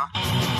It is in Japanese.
ま。